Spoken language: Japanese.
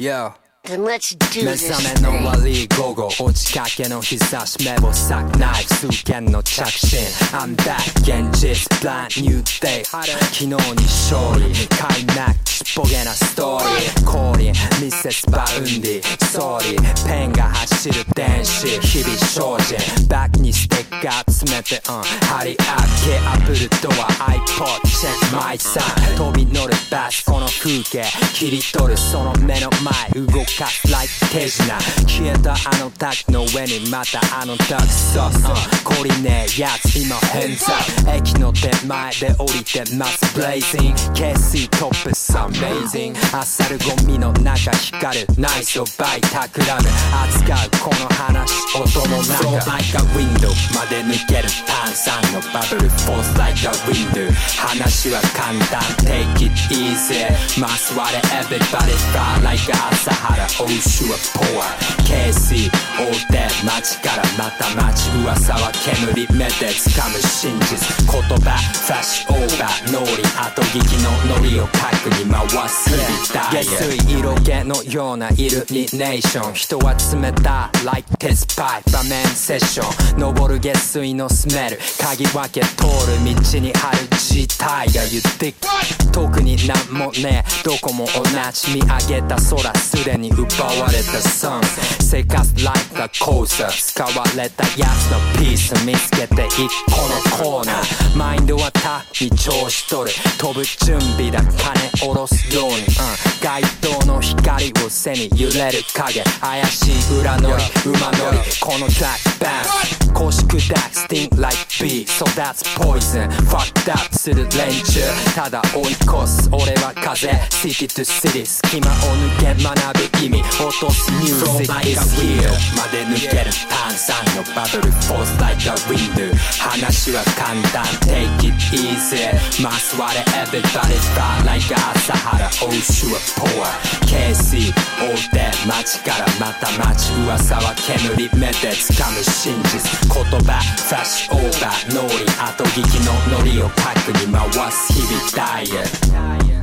Yo. Then let's do 目 this. 覚めの悪い午後落ちかけの日差し目を裂くナイフ数件の着信 I'm back 現実 Blind new day. 昨日に勝利開幕ちっぽけなストーリー氷ミセスバウンディソーリーペンが走る電子日々精進。バックにステッカー詰めてうん。張り開けアップルドア iPod チェックマイサン飛び乗るバスこの風景。切り取るその目の前。動かす like 手品。消えたあの滝の上にまたあのタクソース懲りねえやつ今偏在駅の手前で降りてます。Blazing KC トップス Amazing あさるゴミの中光る。ナイスを倍企む扱うこの話音の中 Flow like a window まで抜ける炭酸のバブル。Force like a window. 話は簡単。Take it easy. ますわれ。Everybody fly like 朝原欧州は Poor. KC 大手街からまた街。噂は煙目で掴む真実。言葉フラッシュオーバー脳裏後聞きのノリを核に回す日々だ下水色気のようなイルミネーション人は冷た Like this pipe 場面セッション。登る下水のスメル。鍵分け通る道にある事態が言って特になんもねえ。どこも同じ見上げた空すでに奪われた sun 生活 like a coaster 使われたやつのピース見つけて一個のコーナー。マインドは他に調子取る。飛ぶ準備だ。金下ろすように、うん、街灯の光を背に揺れる影。怪しい裏乗り馬乗りこのトラックバン公式ダックスティン like B so that's poison fucked up する連中ただ追い越す俺は風 city to city 隙間を抜け学ぶ意味落とすミュージック is here まで抜ける炭酸のバブル force like a window 話は簡単 take it easy ますわれ everybody fly like 朝原欧州は poor KC 大手街からまた街噂は煙目で掴む真実。言葉フラッシュオーバー脳裏後聞きのノリをパックに回す日々ダイエット。